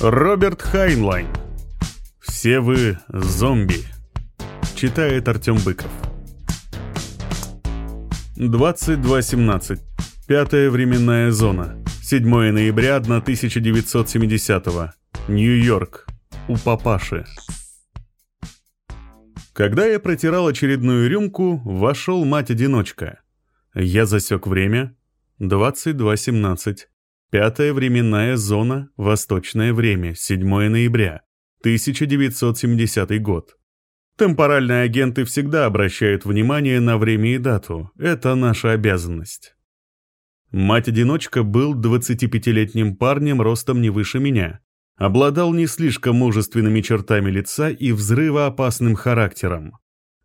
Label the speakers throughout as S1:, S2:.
S1: Роберт Хайнлайн. Все вы зомби. Читает Артем Быков. 22.17. Пятая временная зона. 7 ноября 1970 Нью-Йорк. У папаши. Когда я протирал очередную рюмку, вошел мать-одиночка. Я засек время. 22.17. Пятая временная зона, восточное время, 7 ноября, 1970 год. Темпоральные агенты всегда обращают внимание на время и дату. Это наша обязанность. Мать-одиночка был 25-летним парнем ростом не выше меня. Обладал не слишком мужественными чертами лица и взрывоопасным характером.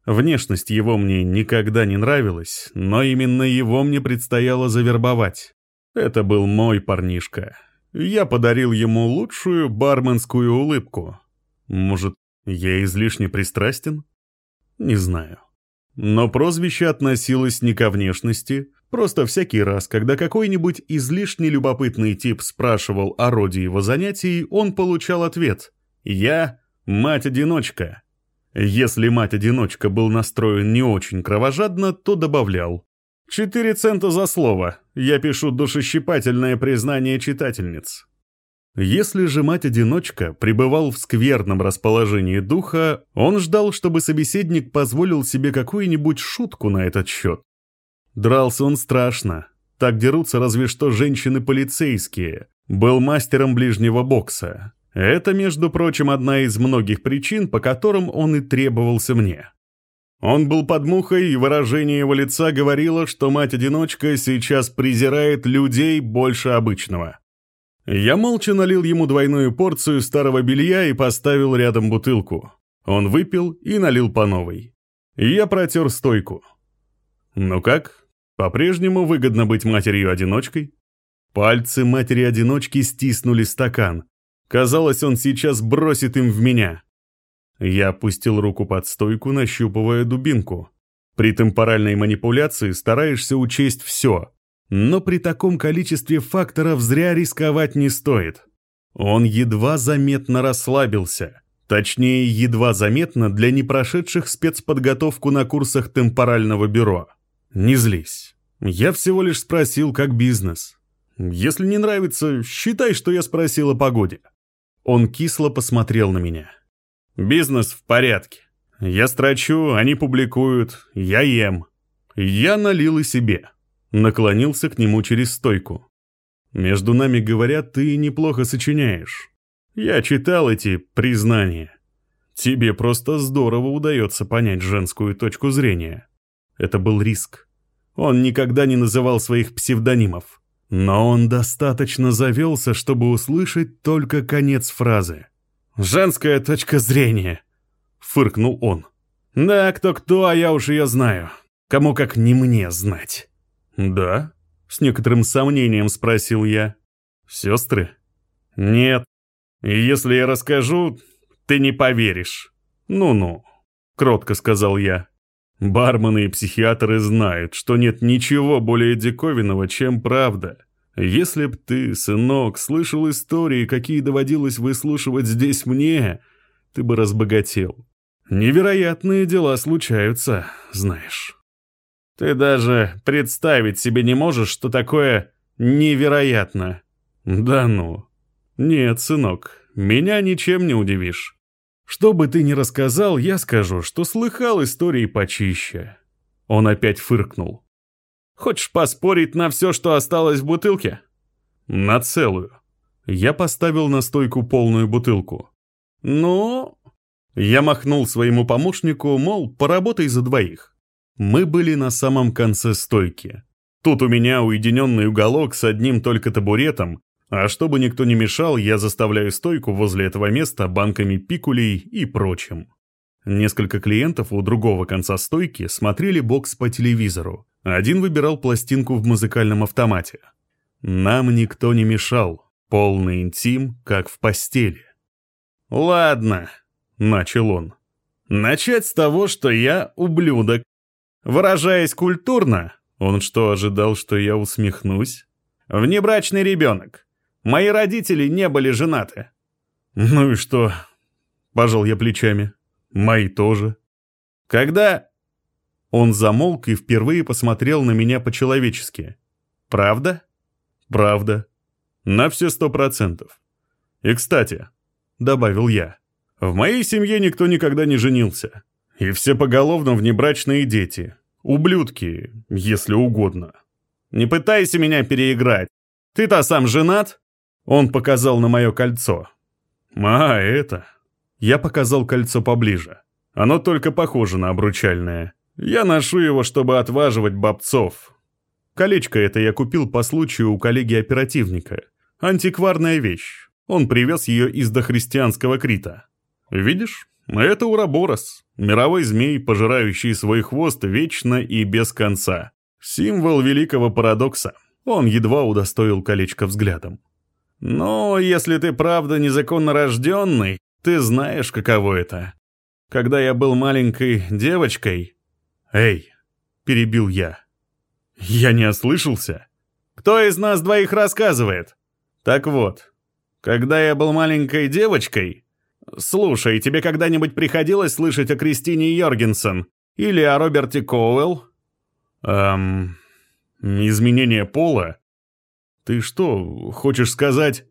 S1: Внешность его мне никогда не нравилась, но именно его мне предстояло завербовать. Это был мой парнишка. Я подарил ему лучшую барменскую улыбку. Может, я излишне пристрастен? Не знаю. Но прозвище относилось не ко внешности, просто всякий раз, когда какой-нибудь излишне любопытный тип спрашивал о роде его занятий, он получал ответ «Я – мать-одиночка». Если мать-одиночка был настроен не очень кровожадно, то добавлял Четыре цента за слово. Я пишу душещипательное признание читательниц. Если же мать-одиночка пребывал в скверном расположении духа, он ждал, чтобы собеседник позволил себе какую-нибудь шутку на этот счет. Дрался он страшно. Так дерутся разве что женщины-полицейские. Был мастером ближнего бокса. Это, между прочим, одна из многих причин, по которым он и требовался мне. Он был под мухой, и выражение его лица говорило, что мать-одиночка сейчас презирает людей больше обычного. Я молча налил ему двойную порцию старого белья и поставил рядом бутылку. Он выпил и налил по новой. Я протер стойку. «Ну как? По-прежнему выгодно быть матерью-одиночкой?» Пальцы матери-одиночки стиснули стакан. Казалось, он сейчас бросит им в меня. Я опустил руку под стойку, нащупывая дубинку. При темпоральной манипуляции стараешься учесть все, но при таком количестве факторов зря рисковать не стоит. Он едва заметно расслабился. Точнее, едва заметно для непрошедших спецподготовку на курсах темпорального бюро. Не злись. Я всего лишь спросил, как бизнес. Если не нравится, считай, что я спросил о погоде. Он кисло посмотрел на меня. Бизнес в порядке. Я строчу, они публикуют, я ем. Я налил и себе. Наклонился к нему через стойку. Между нами говорят, ты неплохо сочиняешь. Я читал эти признания. Тебе просто здорово удается понять женскую точку зрения. Это был риск. Он никогда не называл своих псевдонимов. Но он достаточно завелся, чтобы услышать только конец фразы. «Женская точка зрения», — фыркнул он. «Да, кто-кто, а я уж ее знаю. Кому как не мне знать». «Да?» — с некоторым сомнением спросил я. «Сестры?» «Нет. И если я расскажу, ты не поверишь». «Ну-ну», — кротко сказал я. «Бармены и психиатры знают, что нет ничего более диковинного, чем правда». Если б ты, сынок, слышал истории, какие доводилось выслушивать здесь мне, ты бы разбогател. Невероятные дела случаются, знаешь. Ты даже представить себе не можешь, что такое невероятно. Да ну. Нет, сынок, меня ничем не удивишь. Что бы ты ни рассказал, я скажу, что слыхал истории почище. Он опять фыркнул. Хочешь поспорить на все, что осталось в бутылке? На целую. Я поставил на стойку полную бутылку. Ну... Я махнул своему помощнику, мол, поработай за двоих. Мы были на самом конце стойки. Тут у меня уединенный уголок с одним только табуретом, а чтобы никто не мешал, я заставляю стойку возле этого места банками пикулей и прочим. Несколько клиентов у другого конца стойки смотрели бокс по телевизору. Один выбирал пластинку в музыкальном автомате. Нам никто не мешал. Полный интим, как в постели. «Ладно», — начал он. «Начать с того, что я ублюдок. Выражаясь культурно, он что, ожидал, что я усмехнусь? Внебрачный ребенок. Мои родители не были женаты. Ну и что? Пожал я плечами. Мои тоже. Когда... Он замолк и впервые посмотрел на меня по-человечески. «Правда?» «Правда. На все сто процентов. И, кстати, — добавил я, — в моей семье никто никогда не женился. И все поголовно внебрачные дети. Ублюдки, если угодно. Не пытайся меня переиграть. Ты-то сам женат?» Он показал на мое кольцо. «А, это...» Я показал кольцо поближе. Оно только похоже на обручальное. Я ношу его, чтобы отваживать бобцов. Колечко это я купил по случаю у коллеги-оперативника. Антикварная вещь. Он привез ее из дохристианского Крита. Видишь, это Ураборос, мировой змей, пожирающий свой хвост вечно и без конца. Символ великого парадокса. Он едва удостоил колечко взглядом. Но если ты правда незаконно рожденный, ты знаешь, каково это. Когда я был маленькой девочкой... Эй, перебил я. Я не ослышался. Кто из нас двоих рассказывает? Так вот, когда я был маленькой девочкой... Слушай, тебе когда-нибудь приходилось слышать о Кристине Йоргенсен? Или о Роберте Коуэлл? Эм... Изменение пола? Ты что, хочешь сказать...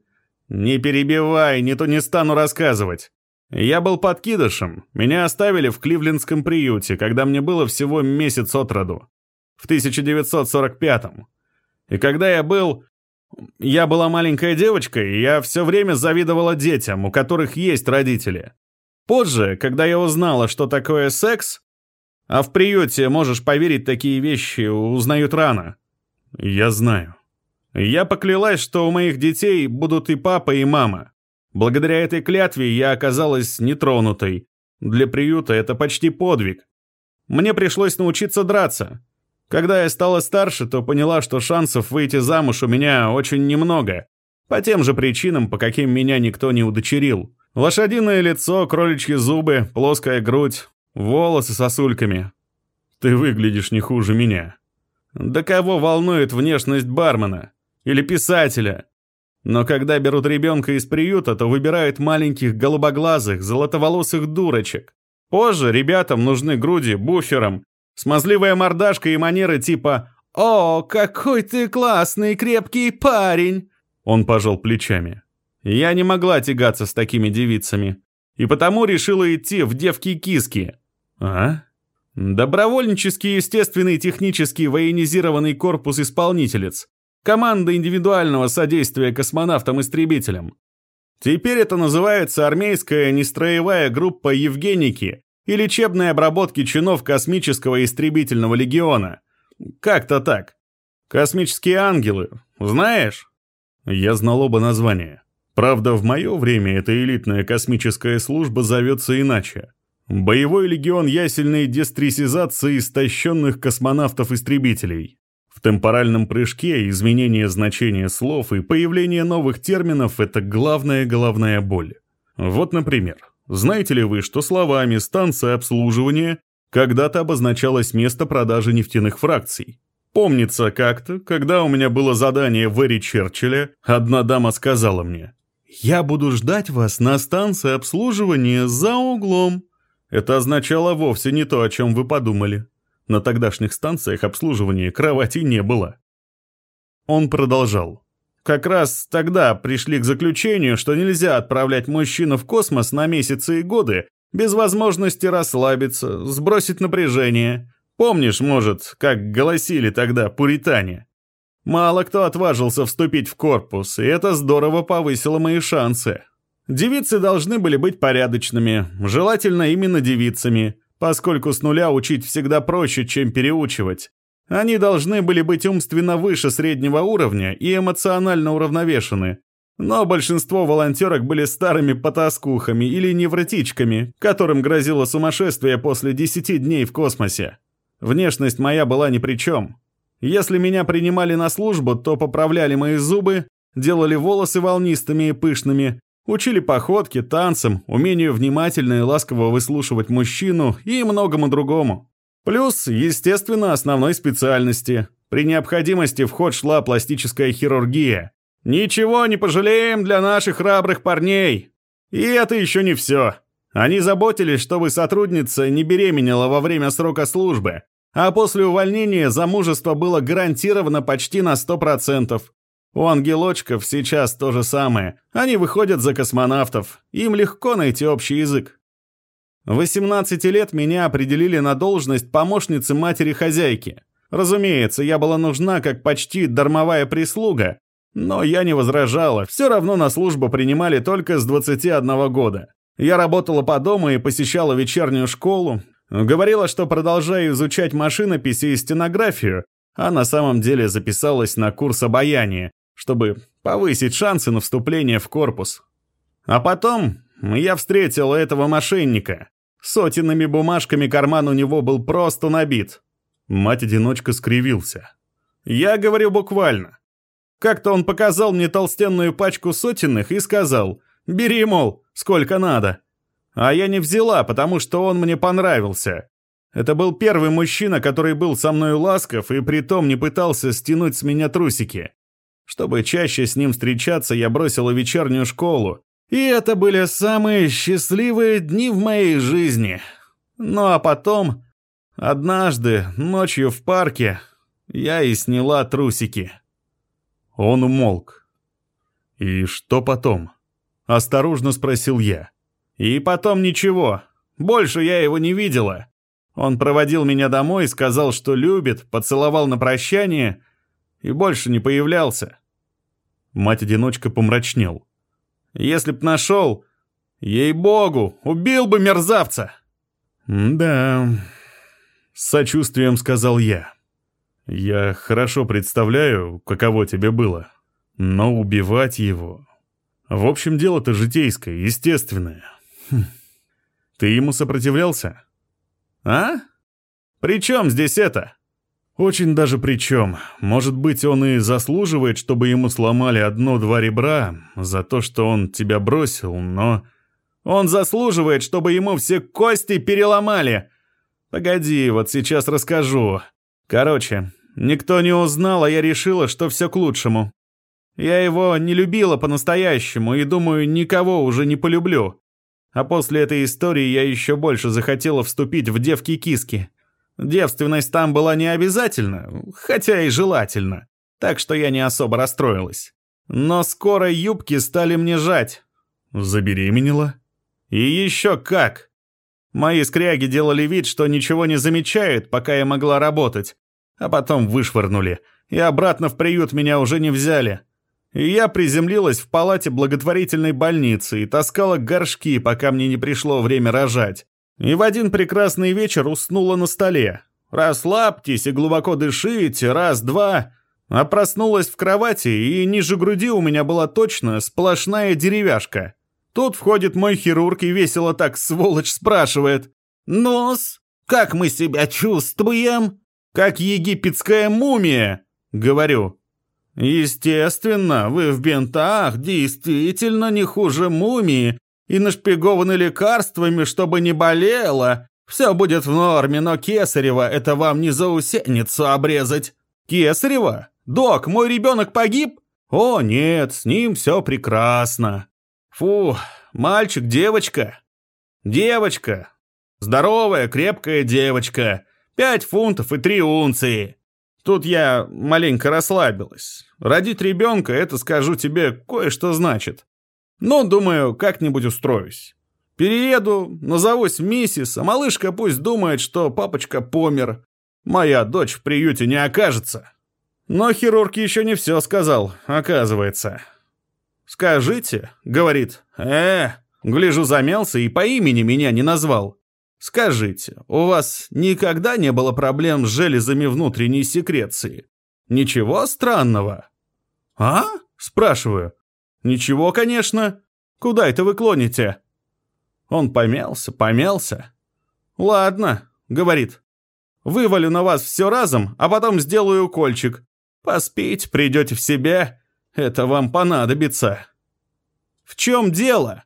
S1: Не перебивай, не то не стану рассказывать. Я был подкидышем. Меня оставили в кливлендском приюте, когда мне было всего месяц от роду. В 1945-м. И когда я был... Я была маленькой девочкой, и я все время завидовала детям, у которых есть родители. Позже, когда я узнала, что такое секс, а в приюте, можешь поверить, такие вещи узнают рано. Я знаю. Я поклялась, что у моих детей будут и папа, и мама. Благодаря этой клятве я оказалась нетронутой. Для приюта это почти подвиг. Мне пришлось научиться драться. Когда я стала старше, то поняла, что шансов выйти замуж у меня очень немного. По тем же причинам, по каким меня никто не удочерил. Лошадиное лицо, кроличьи зубы, плоская грудь, волосы сосульками. Ты выглядишь не хуже меня. Да кого волнует внешность бармена? Или писателя? Но когда берут ребенка из приюта, то выбирают маленьких голубоглазых, золотоволосых дурочек. Позже ребятам нужны груди буфером, смазливая мордашка и манеры типа «О, какой ты классный, крепкий парень!» Он пожал плечами. Я не могла тягаться с такими девицами. И потому решила идти в девки-киски. А? Добровольнический, естественный, технический, военизированный корпус исполнителец. Команда индивидуального содействия космонавтам-истребителям. Теперь это называется армейская нестроевая группа Евгеники и лечебной обработки чинов космического истребительного легиона. Как-то так. Космические ангелы, знаешь? Я знал оба названия. Правда, в мое время эта элитная космическая служба зовется иначе. Боевой легион ясельной дестрисизации истощенных космонавтов-истребителей. В темпоральном прыжке изменение значения слов и появление новых терминов – это главная головная боль. Вот, например, знаете ли вы, что словами «станция обслуживания» когда-то обозначалось место продажи нефтяных фракций? Помнится как-то, когда у меня было задание в Эри Черчилля, одна дама сказала мне «Я буду ждать вас на станции обслуживания за углом». Это означало вовсе не то, о чем вы подумали. На тогдашних станциях обслуживания кровати не было. Он продолжал. Как раз тогда пришли к заключению, что нельзя отправлять мужчину в космос на месяцы и годы без возможности расслабиться, сбросить напряжение. Помнишь, может, как голосили тогда пуритане? Мало кто отважился вступить в корпус, и это здорово повысило мои шансы. Девицы должны были быть порядочными, желательно именно девицами, поскольку с нуля учить всегда проще, чем переучивать. Они должны были быть умственно выше среднего уровня и эмоционально уравновешены. Но большинство волонтерок были старыми потаскухами или невротичками, которым грозило сумасшествие после 10 дней в космосе. Внешность моя была ни при чем. Если меня принимали на службу, то поправляли мои зубы, делали волосы волнистыми и пышными, Учили походке, танцам, умению внимательно и ласково выслушивать мужчину и многому другому. Плюс, естественно, основной специальности. При необходимости в ход шла пластическая хирургия. Ничего не пожалеем для наших храбрых парней.
S2: И это еще не все. Они заботились, чтобы сотрудница не беременела во время срока службы, а после увольнения замужество было гарантировано почти на 100%. У ангелочков сейчас то же самое. Они выходят за космонавтов. Им легко найти общий язык. 18 лет меня определили на должность помощницы матери-хозяйки. Разумеется, я была нужна как почти дармовая прислуга, но я не возражала, все равно на службу принимали только с 21 года. Я работала по дому и посещала вечернюю школу, говорила, что продолжаю изучать машинопись и стенографию, а на самом деле записалась на курс обаяния, чтобы повысить шансы на вступление в корпус. А потом я встретила этого мошенника. Сотенными бумажками карман у него был просто набит.
S1: Мать-одиночка скривился.
S2: Я говорю буквально. Как-то он показал мне толстенную пачку сотенных и сказал, «Бери, мол, сколько надо». А я не взяла, потому что он мне понравился. Это был первый мужчина, который был со мной ласков и притом не пытался стянуть с меня трусики. Чтобы чаще с ним встречаться, я бросила вечернюю школу. И это были самые счастливые дни в моей жизни. Ну а потом, однажды, ночью в парке, я и сняла трусики.
S1: Он умолк. «И что потом?» — осторожно спросил я.
S2: «И потом ничего. Больше я его не видела. Он проводил меня домой, сказал, что любит, поцеловал на прощание и больше не появлялся».
S1: Мать-одиночка помрачнел.
S2: «Если б нашел, ей-богу, убил бы мерзавца!»
S1: «Да...» — с сочувствием сказал я. Я хорошо представляю, каково тебе было. Но убивать его... В общем, дело-то житейское, естественное. Хм. Ты ему сопротивлялся?
S2: А? При чем здесь это?
S1: Очень даже при чем. Может быть, он и заслуживает, чтобы ему сломали одно-два ребра за то, что он тебя бросил, но...
S2: Он заслуживает, чтобы ему все кости переломали. Погоди, вот сейчас расскажу. Короче, Никто не узнал, а я решила, что все к лучшему. Я его не любила по-настоящему и, думаю, никого уже не полюблю. А после этой истории я еще больше захотела вступить в девки-киски. Девственность там была не обязательна, хотя и желательно. Так что я не особо расстроилась. Но скоро юбки стали мне жать.
S1: Забеременела?
S2: И еще как. Мои скряги делали вид, что ничего не замечают, пока я могла работать а потом вышвырнули, и обратно в приют меня уже не взяли. И я приземлилась в палате благотворительной больницы и таскала горшки, пока мне не пришло время рожать. И в один прекрасный вечер уснула на столе. Расслабьтесь и глубоко дышите, раз-два. А проснулась в кровати, и ниже груди у меня была точно сплошная деревяшка. Тут входит мой хирург и весело так, сволочь, спрашивает. «Нос, как мы себя чувствуем?» как египетская мумия!» — говорю. «Естественно, вы в бинтах действительно не хуже мумии и нашпигованы лекарствами, чтобы не болело. Все будет в норме, но Кесарева это вам не заусеницу обрезать». «Кесарева? Док, мой ребенок погиб?» «О, нет, с ним все прекрасно». «Фу, мальчик, девочка?» «Девочка. Здоровая, крепкая девочка. Пять фунтов и три унции. Тут я маленько расслабилась. Родить ребенка, это, скажу тебе, кое-что значит. Но, думаю, как-нибудь устроюсь. Перееду, назовусь миссис, а малышка пусть думает, что папочка помер. Моя дочь в приюте не окажется. Но хирург еще не все сказал, оказывается. «Скажите», — говорит, «э, гляжу замялся и по имени меня не назвал. Скажите, у вас никогда не было проблем с железами внутренней секреции? Ничего странного? А? Спрашиваю. Ничего, конечно. Куда это вы клоните? Он помялся, помялся. Ладно, говорит. Вывалю на вас все разом, а потом сделаю укольчик. Поспите, придете в себя. Это вам понадобится. В чем дело?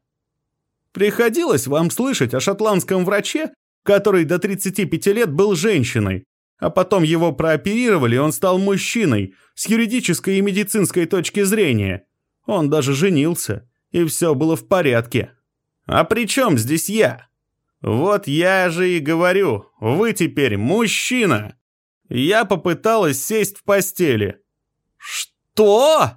S2: Приходилось вам слышать о шотландском враче, который до 35 лет был женщиной, а потом его прооперировали, и он стал мужчиной с юридической и медицинской точки зрения. Он даже женился, и все было в порядке. А при чем здесь я? Вот я же и говорю, вы теперь мужчина. Я попыталась сесть в постели. Что?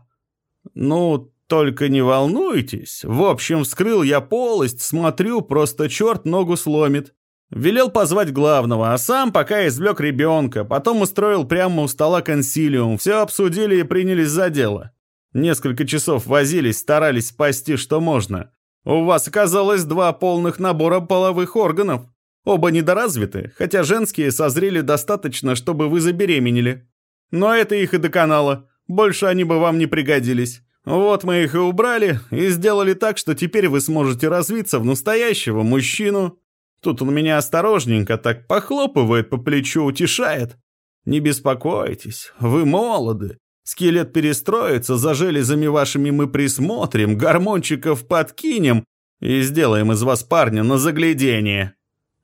S2: Ну, только не волнуйтесь. В общем, вскрыл я полость, смотрю, просто черт ногу сломит. Велел позвать главного, а сам пока извлек ребенка, потом устроил прямо у стола консилиум, все обсудили и принялись за дело. Несколько часов возились, старались спасти что можно. У вас оказалось два полных набора половых органов. Оба недоразвиты, хотя женские созрели достаточно, чтобы вы забеременели. Но это их и доконало. Больше они бы вам не пригодились. Вот мы их и убрали, и сделали так, что теперь вы сможете развиться в настоящего мужчину. Тут он меня осторожненько так похлопывает по плечу, утешает. Не беспокойтесь, вы молоды. Скелет перестроится, за железами вашими мы присмотрим, гормончиков подкинем и сделаем из вас парня на заглядение.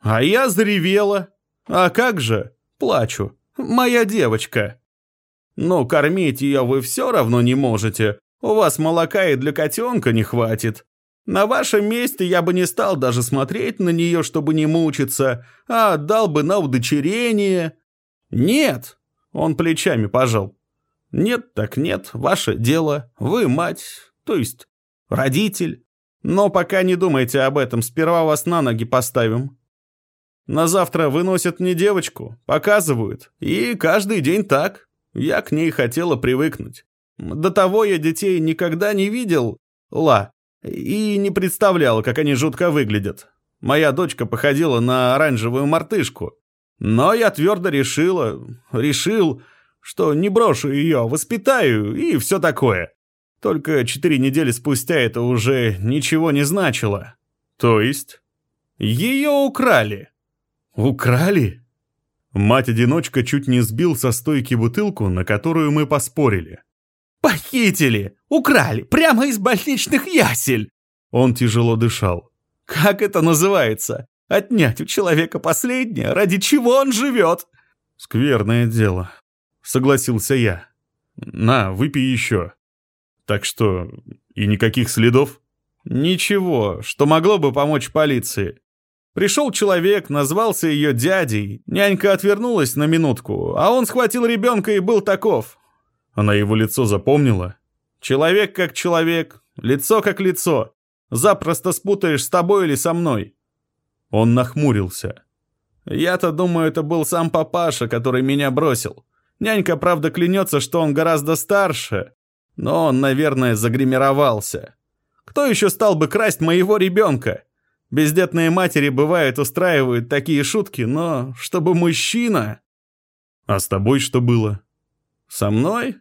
S2: А я заревела. А как же? Плачу. Моя девочка. Ну, кормить ее вы все равно не можете. У вас молока и для котенка не хватит. На вашем месте я бы не стал даже смотреть на нее, чтобы не мучиться, а отдал бы на удочерение. Нет, он плечами пожал. Нет так нет, ваше дело, вы мать, то есть родитель. Но пока не думайте об этом, сперва вас на ноги поставим. На завтра выносят мне девочку, показывают, и каждый день так. Я к ней хотела привыкнуть. До того я детей никогда не видел, ла, и не представлял, как они жутко выглядят. Моя дочка походила на оранжевую мартышку. Но я твердо решила, решил, что не брошу ее, воспитаю и все такое. Только четыре недели спустя это уже ничего не значило. То есть? Ее украли. Украли? Мать-одиночка чуть не сбил со стойки бутылку, на которую мы поспорили. «Похитили! Украли! Прямо из больничных ясель!» Он тяжело дышал. «Как это называется? Отнять у человека последнее? Ради чего он живет?» «Скверное дело», — согласился я. «На, выпей еще». «Так что, и никаких следов?» «Ничего, что могло бы помочь полиции. Пришел человек, назвался ее дядей, нянька отвернулась на минутку, а он схватил ребенка и был таков. Она его лицо запомнила. Человек как человек, лицо как лицо. Запросто спутаешь с тобой или со мной. Он нахмурился. Я-то думаю, это был сам папаша, который меня бросил. Нянька, правда, клянется, что он гораздо старше, но он, наверное, загримировался. Кто еще стал бы красть моего ребенка? Бездетные матери, бывает, устраивают такие шутки, но чтобы мужчина... А с тобой что было? Со мной?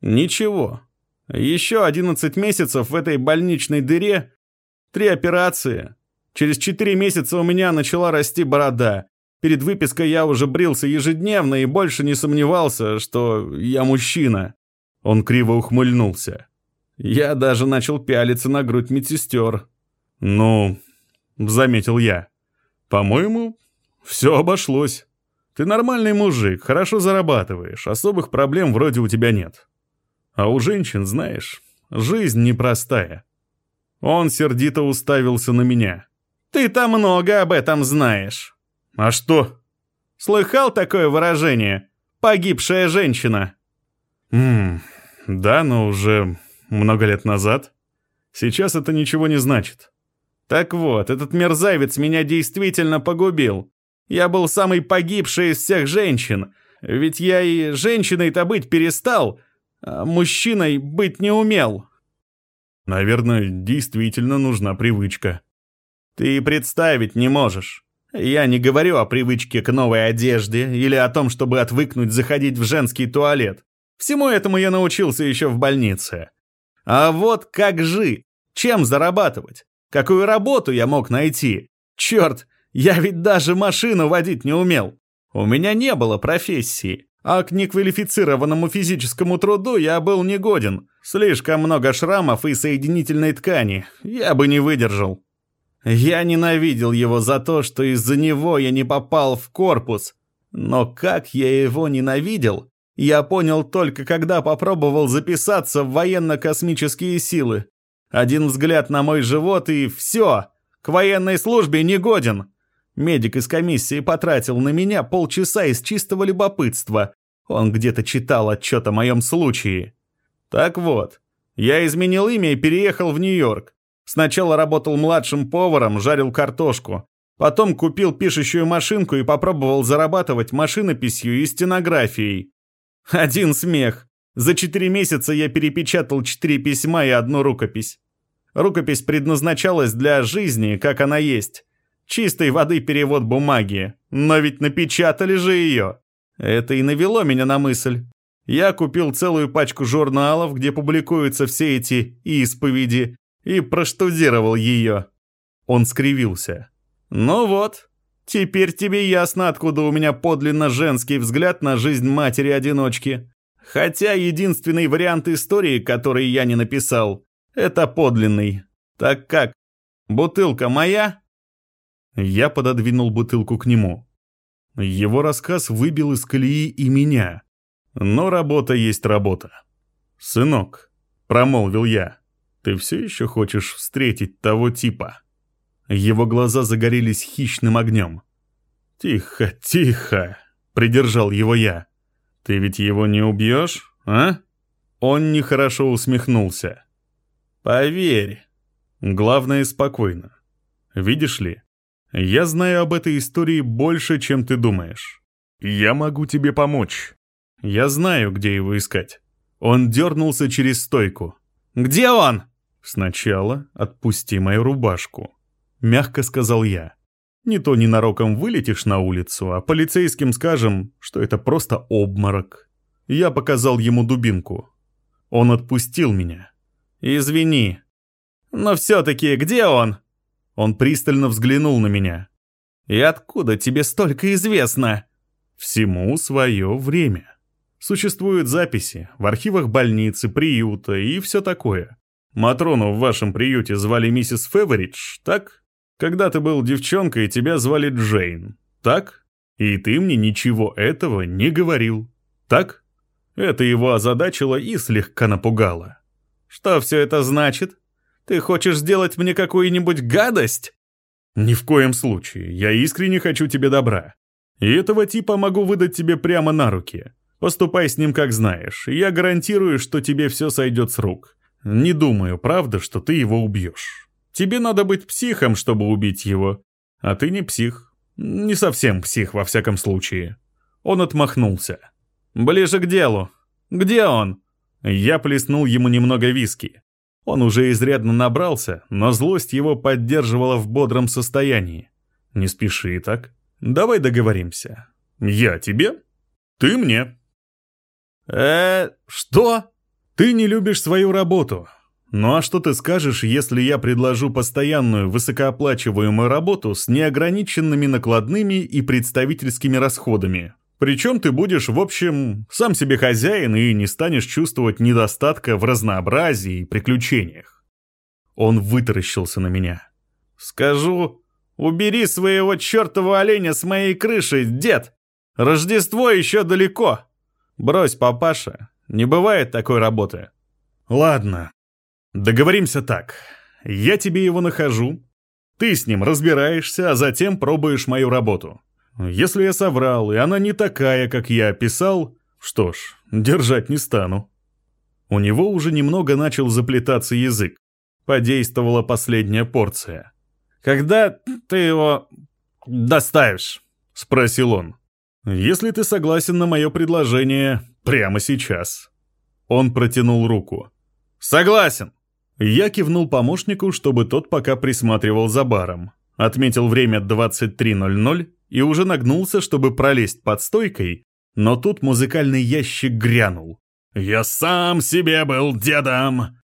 S2: Ничего. Еще 11 месяцев в этой больничной дыре, три операции. Через 4 месяца у меня начала расти борода. Перед выпиской я уже брился ежедневно и больше не сомневался, что я мужчина. Он криво ухмыльнулся. Я даже начал пялиться на грудь медсестер. «Ну», — заметил я, — «по-моему, все обошлось». Ты нормальный мужик, хорошо зарабатываешь, особых проблем вроде у тебя нет. А у женщин, знаешь, жизнь непростая. Он сердито уставился на меня. Ты-то много об этом знаешь. А что? Слыхал такое выражение? Погибшая женщина. Ммм, да, но уже много лет назад. Сейчас это ничего не значит. Так вот, этот мерзавец меня действительно погубил. Я был самый погибший из всех женщин. Ведь я и женщиной-то быть перестал, а мужчиной быть не умел. Наверное, действительно нужна привычка. Ты представить не можешь. Я не говорю о привычке к новой одежде или о том, чтобы отвыкнуть заходить в женский туалет. Всему этому я научился еще в больнице. А вот как жить? Чем зарабатывать? Какую работу я мог найти? Черт, я ведь даже машину водить не умел. У меня не было профессии, а к неквалифицированному физическому труду я был негоден. Слишком много шрамов и соединительной ткани, я бы не выдержал. Я ненавидел его за то, что из-за него я не попал в корпус. Но как я его ненавидел, я понял только когда попробовал записаться в военно-космические силы. Один взгляд на мой живот и все, К военной службе не годен. Медик из комиссии потратил на меня полчаса из чистого любопытства. Он где-то читал отчет о моем случае. Так вот, я изменил имя и переехал в Нью-Йорк. Сначала работал младшим поваром, жарил картошку. Потом купил пишущую машинку и попробовал зарабатывать машинописью и стенографией. Один смех. За четыре месяца я перепечатал четыре письма и одну рукопись. Рукопись предназначалась для жизни, как она есть. Чистой воды перевод бумаги. Но ведь напечатали же ее. Это и навело меня на мысль. Я купил целую пачку журналов, где публикуются все эти исповеди, и проштудировал ее. Он скривился. «Ну вот, теперь тебе ясно, откуда у меня подлинно женский взгляд на жизнь матери-одиночки. Хотя единственный вариант истории, который я не написал, это подлинный. Так как, бутылка моя?» Я пододвинул бутылку к нему. Его рассказ выбил из колеи и меня. Но работа есть работа. «Сынок», — промолвил я, — «ты все еще хочешь встретить того типа?» Его глаза загорелись хищным огнем. «Тихо, тихо!» — придержал его я. «Ты ведь его не убьешь, а?» Он нехорошо усмехнулся. «Поверь. Главное, спокойно. Видишь ли, я знаю об этой истории больше, чем ты думаешь. Я могу тебе помочь. Я знаю, где его искать». Он дернулся через стойку. «Где он?» «Сначала отпусти мою рубашку», — мягко сказал я. «Не то ненароком вылетишь на улицу, а полицейским скажем, что это просто обморок». Я показал ему дубинку. Он отпустил меня. «Извини. Но все-таки где он?» Он пристально взглянул на меня. «И откуда тебе столько известно?» «Всему свое время. Существуют записи в архивах больницы, приюта и все такое. Матрону в вашем приюте звали миссис Феверидж, так?» Когда ты был девчонкой, тебя звали Джейн, так? И ты мне ничего этого не говорил, так? Это его озадачило и слегка напугало. Что все это значит? Ты хочешь сделать мне какую-нибудь гадость? Ни в коем случае, я искренне хочу тебе добра. И этого типа могу выдать тебе прямо на руки. Поступай с ним как знаешь, и я гарантирую, что тебе все сойдет с рук. Не думаю, правда, что ты его убьешь. Тебе надо быть психом, чтобы убить его. А ты не псих. Не совсем псих, во всяком случае. Он отмахнулся. Ближе к делу. Где он? Я плеснул ему немного виски. Он уже изрядно набрался, но злость его поддерживала в бодром состоянии. Не спеши так. Давай договоримся. Я тебе, ты мне. Э, что? Ты не любишь свою работу, ну а что ты скажешь, если я предложу постоянную высокооплачиваемую работу с неограниченными накладными и представительскими расходами? Причем ты будешь, в общем, сам себе хозяин и не станешь чувствовать недостатка в разнообразии и приключениях. Он вытаращился на меня. «Скажу, убери своего чертова оленя с моей крыши, дед! Рождество еще далеко! Брось, папаша, не бывает такой работы!» «Ладно», Договоримся так. Я тебе его нахожу, ты с ним разбираешься, а затем пробуешь мою работу. Если я соврал, и она не такая, как я описал, что ж, держать не стану. У него уже немного начал заплетаться язык. Подействовала последняя порция. «Когда ты его доставишь?» — спросил он. «Если ты согласен на мое предложение прямо сейчас». Он протянул руку. «Согласен!» Я кивнул помощнику, чтобы тот пока присматривал за баром. Отметил время 23.00 и уже нагнулся, чтобы пролезть под стойкой, но тут музыкальный ящик грянул. «Я сам себе был дедом!»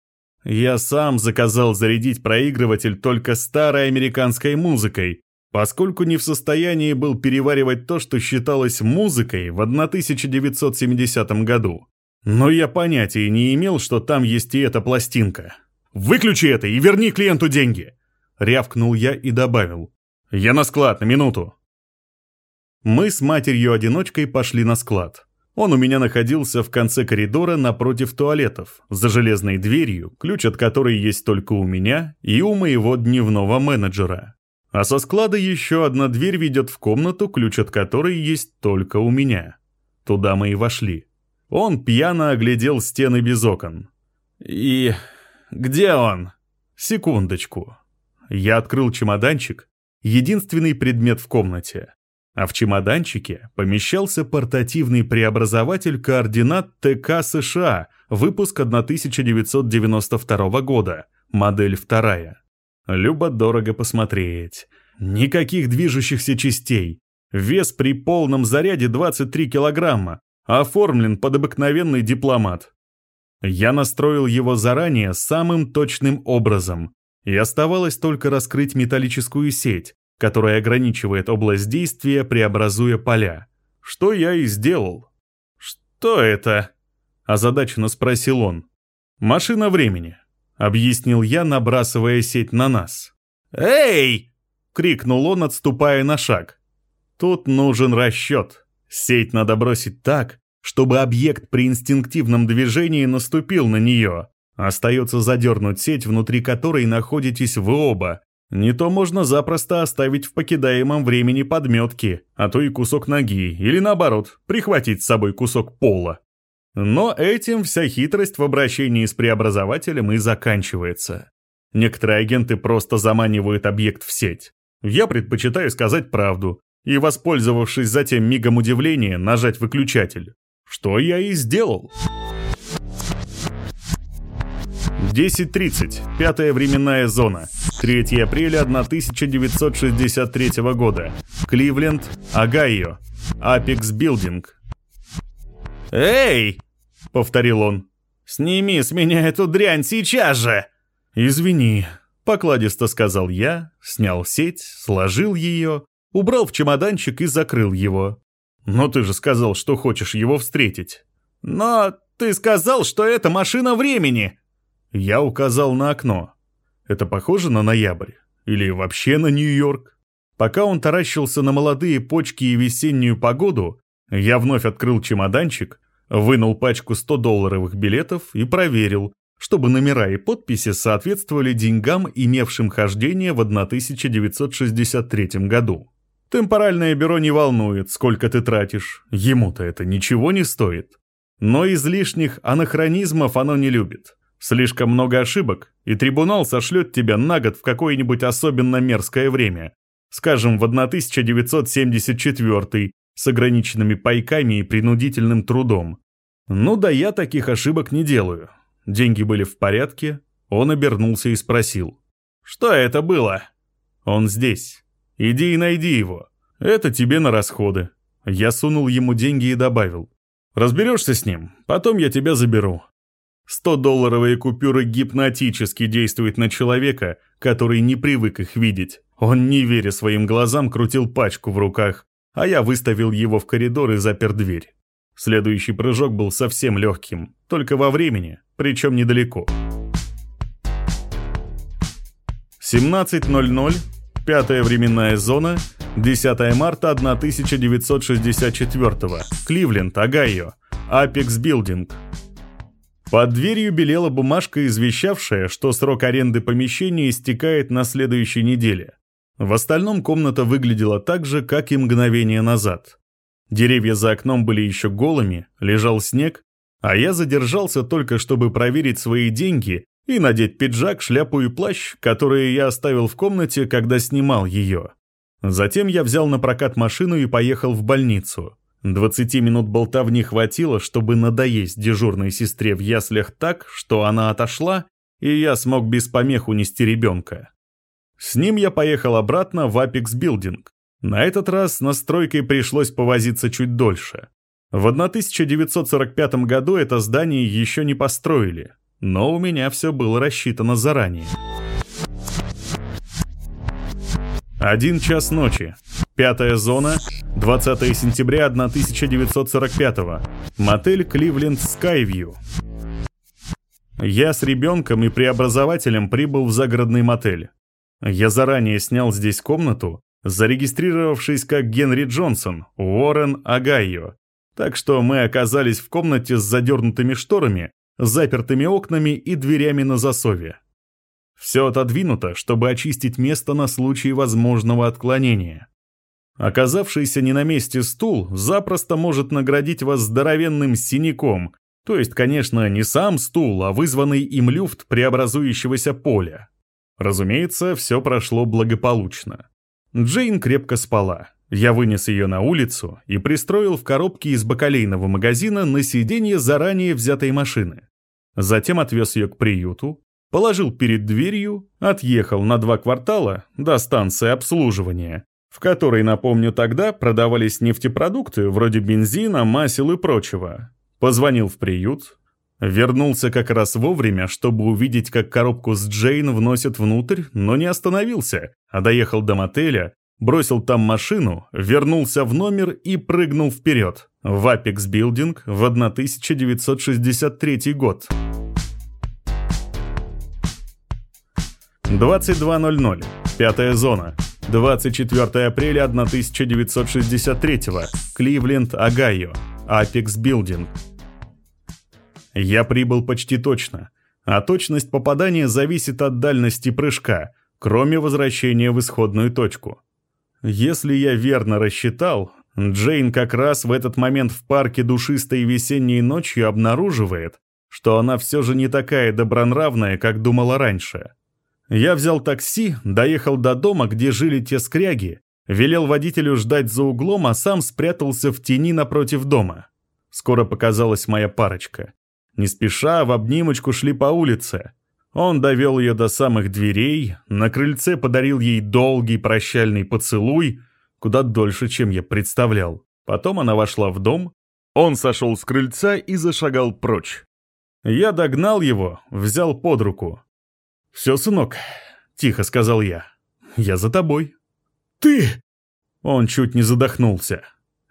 S2: Я сам заказал зарядить проигрыватель только старой американской музыкой, поскольку не в состоянии был переваривать то, что считалось музыкой в 1970 году. Но я понятия не имел, что там есть и эта пластинка. «Выключи это и верни клиенту деньги!» Рявкнул я и добавил. «Я на склад, на минуту!» Мы с матерью-одиночкой пошли на склад.
S1: Он у меня находился в конце коридора напротив туалетов, за железной дверью, ключ от которой есть только у меня и у моего дневного менеджера. А со склада еще одна дверь ведет в комнату, ключ от которой есть только у меня. Туда мы и вошли. Он пьяно оглядел стены без окон. «И... где он?» «Секундочку». Я открыл чемоданчик, единственный предмет в комнате. А в чемоданчике помещался портативный преобразователь координат ТК США, выпуск 1992 года, модель вторая. Любо-дорого посмотреть. Никаких движущихся частей. Вес при полном заряде 23 килограмма. Оформлен под обыкновенный дипломат. Я настроил его заранее самым точным образом. И оставалось только раскрыть металлическую сеть, которая ограничивает область действия, преобразуя поля. Что я и сделал. «Что это?» – озадаченно спросил он. «Машина времени», — объяснил я, набрасывая сеть на нас. «Эй!» — крикнул он, отступая на шаг. «Тут нужен расчет. Сеть надо бросить так, чтобы объект при инстинктивном движении наступил на нее. Остается задернуть сеть, внутри которой находитесь вы оба, не то можно запросто оставить в покидаемом времени подметки, а то и кусок ноги, или наоборот, прихватить с собой кусок пола. Но этим вся хитрость в обращении с преобразователем и заканчивается. Некоторые агенты просто заманивают объект в сеть. Я предпочитаю сказать правду и, воспользовавшись затем мигом удивления, нажать выключатель. Что я и сделал. 10.30. Пятая временная зона. 3 апреля 1963 года. Кливленд, Огайо. Апекс Билдинг.
S2: «Эй!» — повторил он. «Сними с меня эту дрянь сейчас же!»
S1: «Извини», — покладисто сказал я, снял сеть, сложил ее, убрал в чемоданчик и закрыл его. «Но ты же сказал, что хочешь его встретить».
S2: «Но ты сказал, что это машина времени!»
S1: Я указал на окно. Это похоже на ноябрь? Или вообще на Нью-Йорк? Пока он таращился на молодые почки и весеннюю погоду, я вновь открыл чемоданчик, вынул пачку 100-долларовых билетов и проверил, чтобы номера и подписи соответствовали деньгам, имевшим хождение в 1963 году. Темпоральное бюро не волнует, сколько ты тратишь, ему-то это ничего не стоит. Но излишних анахронизмов оно не любит. Слишком много ошибок, и трибунал сошлет тебя на год в какое-нибудь особенно мерзкое время. Скажем, в 1974 с ограниченными пайками и принудительным трудом. Ну да я таких ошибок не делаю. Деньги были в порядке, он обернулся и спросил. «Что это было?» «Он здесь. Иди и найди его. Это тебе на расходы». Я сунул ему деньги и добавил. «Разберешься с ним, потом я тебя заберу. 100-долларовые купюры гипнотически действуют на человека, который не привык их видеть. Он, не веря своим глазам, крутил пачку в руках, а я выставил его в коридор и запер дверь. Следующий прыжок был совсем легким, только во времени, причем недалеко. 17.00, пятая временная зона, 10 марта 1964 Кливленд, Огайо, Апекс Билдинг, под дверью белела бумажка, извещавшая, что срок аренды помещения истекает на следующей неделе. В остальном комната выглядела так же, как и мгновение назад. Деревья за окном были еще голыми, лежал снег, а я задержался только, чтобы проверить свои деньги и надеть пиджак, шляпу и плащ, которые я оставил в комнате, когда снимал ее. Затем я взял на прокат машину и поехал в больницу. Двадцати минут болтовни хватило, чтобы надоесть дежурной сестре в яслях так, что она отошла, и я смог без помех унести ребенка. С ним я поехал обратно в Apex Building. На этот раз на стройкой пришлось повозиться чуть дольше. В 1945 году это здание еще не построили, но у меня все было рассчитано заранее. Один час ночи. Пятая зона. 20 сентября 1945 Мотель Кливленд Скайвью. Я с ребенком и преобразователем прибыл в загородный мотель. Я заранее снял здесь комнату, зарегистрировавшись как Генри Джонсон, Уоррен Огайо. Так что мы оказались в комнате с задернутыми шторами, запертыми окнами и дверями на засове. Все отодвинуто, чтобы очистить место на случай возможного отклонения. Оказавшийся не на месте стул запросто может наградить вас здоровенным синяком, то есть, конечно, не сам стул, а вызванный им люфт преобразующегося поля. Разумеется, все прошло благополучно. Джейн крепко спала. Я вынес ее на улицу и пристроил в коробке из бакалейного магазина на сиденье заранее взятой машины. Затем отвез ее к приюту, положил перед дверью, отъехал на два квартала до станции обслуживания, в которой, напомню, тогда продавались нефтепродукты вроде бензина, масел и прочего. Позвонил в приют, вернулся как раз вовремя, чтобы увидеть, как коробку с Джейн вносят внутрь, но не остановился, а доехал до мотеля, бросил там машину, вернулся в номер и прыгнул вперед, в Apex Building в 1963 год. 22.00. Пятая зона. 24 апреля 1963 Кливленд, Огайо. Apex Building. Я прибыл почти точно, а точность попадания зависит от дальности прыжка, кроме возвращения в исходную точку. Если я верно рассчитал, Джейн как раз в этот момент в парке душистой весенней ночью обнаруживает, что она все же не такая добронравная, как думала раньше. Я взял такси, доехал до дома, где жили те скряги, велел водителю ждать за углом, а сам спрятался в тени напротив дома. Скоро показалась моя парочка. Не спеша, в обнимочку шли по улице. Он довел ее до самых дверей, на крыльце подарил ей долгий прощальный поцелуй, куда дольше, чем я представлял. Потом она вошла в дом, он сошел с крыльца и зашагал прочь. Я догнал его, взял под руку. «Все, сынок», — тихо сказал я. «Я за тобой».
S2: «Ты!»
S1: Он чуть не задохнулся.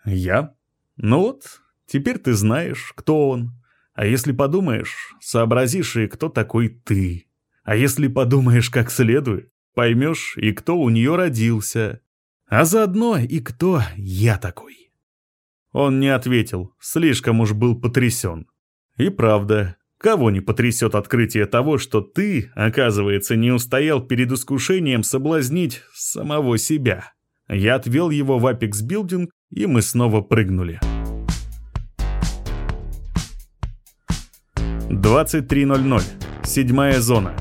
S1: «Я? Ну вот, теперь ты знаешь, кто он. А если подумаешь, сообразишь и кто такой ты. А если подумаешь как следует, поймешь и кто у нее родился. А заодно и кто я такой». Он не ответил, слишком уж был потрясен. И правда, Кого не потрясет открытие того, что ты, оказывается, не устоял перед искушением соблазнить самого себя? Я отвел его в Apex Building, и мы снова прыгнули. 23.00. Седьмая зона.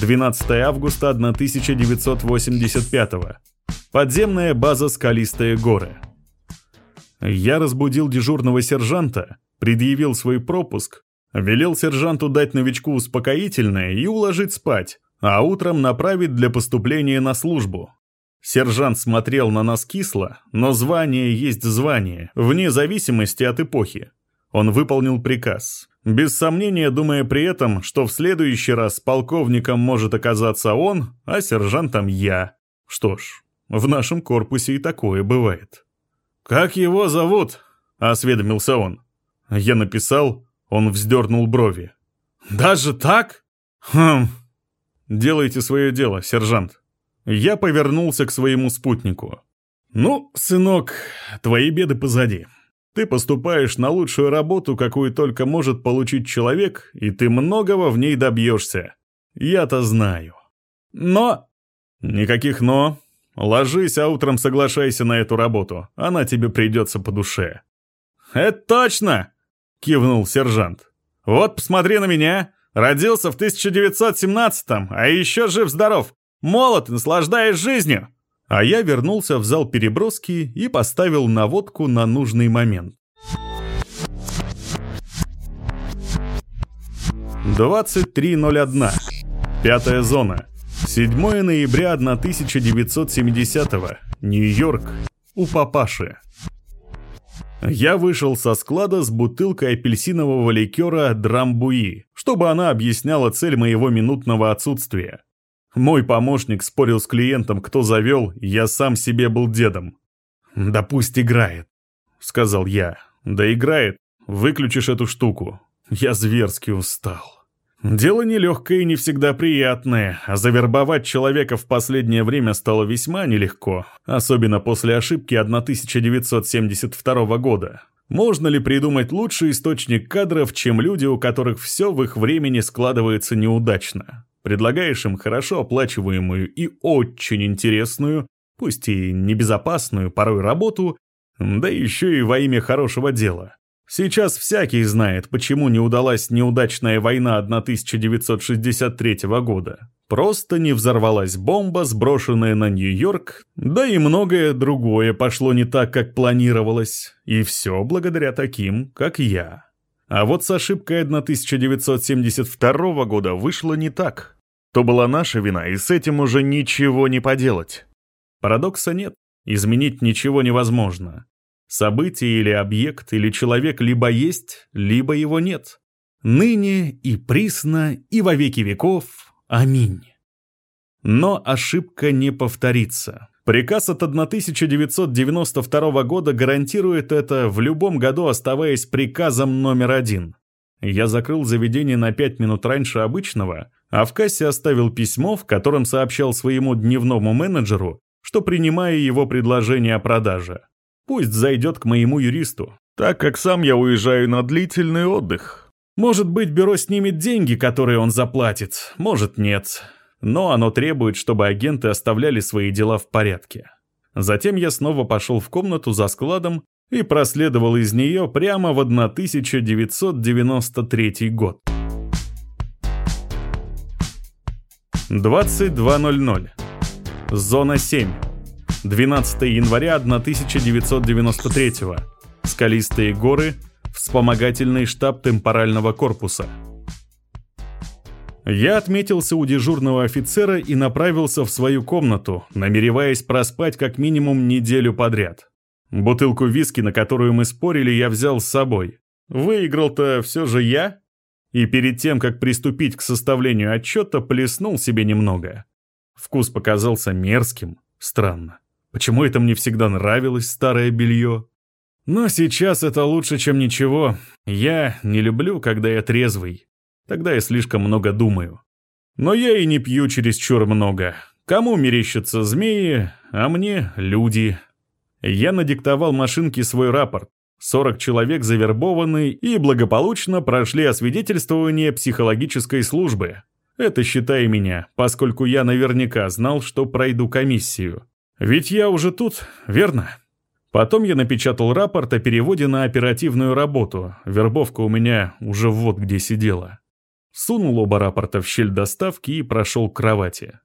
S1: 12 августа 1985. Подземная база «Скалистые горы». Я разбудил дежурного сержанта, предъявил свой пропуск, Велел сержанту дать новичку успокоительное и уложить спать, а утром направить для поступления на службу. Сержант смотрел на нас кисло, но звание есть звание, вне зависимости от эпохи. Он выполнил приказ, без сомнения думая при этом, что в следующий раз полковником может оказаться он, а сержантом я. Что ж, в нашем корпусе и такое бывает. «Как его зовут?» — осведомился он. Я написал он вздернул брови. «Даже так? Хм. Делайте свое дело, сержант». Я повернулся к своему спутнику. «Ну, сынок, твои беды позади. Ты поступаешь на лучшую работу, какую только может получить человек, и ты многого в ней добьешься. Я-то знаю. Но...» «Никаких «но». Ложись, а утром соглашайся на эту работу. Она тебе придется по душе». «Это точно!» кивнул сержант. «Вот посмотри на меня. Родился в 1917-м, а еще жив-здоров. Молод, наслаждаясь жизнью». А я вернулся в зал переброски и поставил наводку на нужный момент. 23.01. Пятая зона. 7 ноября 1970 Нью-Йорк. У папаши. Я вышел со склада с бутылкой апельсинового ликера «Драмбуи», чтобы она объясняла цель моего минутного отсутствия. Мой помощник спорил с клиентом, кто завел, я сам себе был дедом. «Да пусть играет», — сказал я. «Да играет. Выключишь эту штуку. Я зверски устал». Дело нелегкое и не всегда приятное, а завербовать человека в последнее время стало весьма нелегко, особенно после ошибки 1972 года. Можно ли придумать лучший источник кадров, чем люди, у которых все в их времени складывается неудачно? Предлагаешь им хорошо оплачиваемую и очень интересную, пусть и небезопасную порой работу, да еще и во имя хорошего дела. Сейчас всякий знает, почему не удалась неудачная война 1963 года. Просто не взорвалась бомба, сброшенная на Нью-Йорк, да и многое другое пошло не так, как планировалось. И все благодаря таким, как я. А вот с ошибкой 1972 года вышло не так. То была наша вина, и с этим уже ничего не поделать. Парадокса нет, изменить ничего невозможно. Событие или объект или человек либо есть, либо его нет. Ныне и присно и во веки веков. Аминь. Но ошибка не повторится. Приказ от 1992 года гарантирует это в любом году, оставаясь приказом номер один. Я закрыл заведение на пять минут раньше обычного, а в кассе оставил письмо, в котором сообщал своему дневному менеджеру, что принимаю его предложение о продаже. Пусть зайдет к моему юристу, так как сам я уезжаю на длительный отдых. Может быть, бюро снимет деньги, которые он заплатит, может нет. Но оно требует, чтобы агенты оставляли свои дела в порядке. Затем я снова пошел в комнату за складом и проследовал из нее прямо в 1993 год. 22.00. Зона 7. 12 января 1993 Скалистые горы, вспомогательный штаб темпорального корпуса. Я отметился у дежурного офицера и направился в свою комнату, намереваясь проспать как минимум неделю подряд. Бутылку виски, на которую мы спорили, я взял с собой. Выиграл-то все же я. И перед тем, как приступить к составлению отчета, плеснул себе немного. Вкус показался мерзким, странно. Почему это мне всегда нравилось, старое белье? Но сейчас это лучше, чем ничего. Я не люблю, когда я трезвый. Тогда я слишком много думаю. Но я и не пью чересчур много. Кому мерещатся змеи, а мне люди. Я надиктовал машинке свой рапорт. 40 человек завербованы и благополучно прошли освидетельствование психологической службы. Это считай меня, поскольку я наверняка знал, что пройду комиссию. Ведь я уже тут, верно? Потом я напечатал рапорт о переводе на оперативную работу. Вербовка у меня уже вот где сидела. Сунул оба рапорта в щель доставки и прошел к кровати.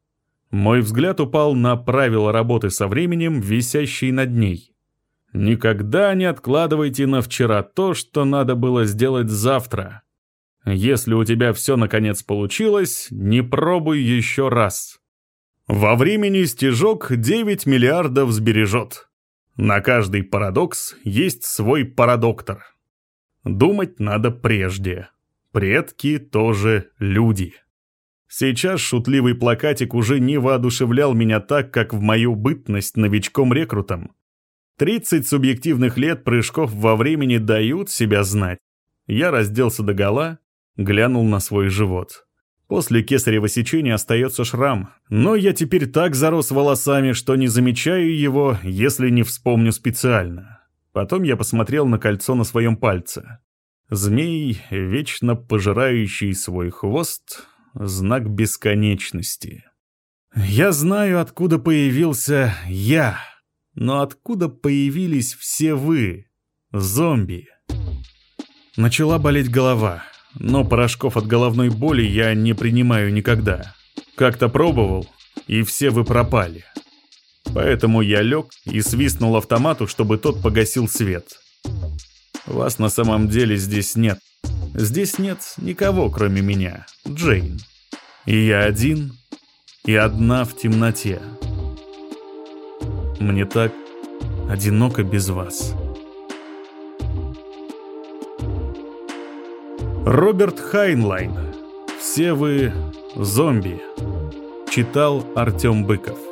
S1: Мой взгляд упал на правила работы со временем, висящие над ней. Никогда не откладывайте на вчера то, что надо было сделать завтра. Если у тебя все наконец получилось, не пробуй еще раз. Во времени стежок 9 миллиардов сбережет. На каждый парадокс есть свой парадоктор. Думать надо прежде. Предки тоже люди. Сейчас шутливый плакатик уже не воодушевлял меня так, как в мою бытность новичком-рекрутом. 30 субъективных лет прыжков во времени дают себя знать. Я разделся догола, глянул на свой живот. После кесарево сечения остается шрам, но я теперь так зарос волосами, что не замечаю его, если не вспомню специально. Потом я посмотрел на кольцо на своем пальце. Змей, вечно пожирающий свой хвост, знак бесконечности. Я знаю, откуда появился я, но откуда появились все вы, зомби? Начала болеть голова но порошков от головной боли я не принимаю никогда. Как-то пробовал, и все вы пропали. Поэтому я лег и свистнул автомату, чтобы тот погасил свет. Вас на самом деле здесь нет. Здесь нет никого, кроме меня, Джейн. И я один, и одна в темноте. Мне так одиноко без вас. Роберт Хайнлайн. Все вы зомби. Читал Артем Быков.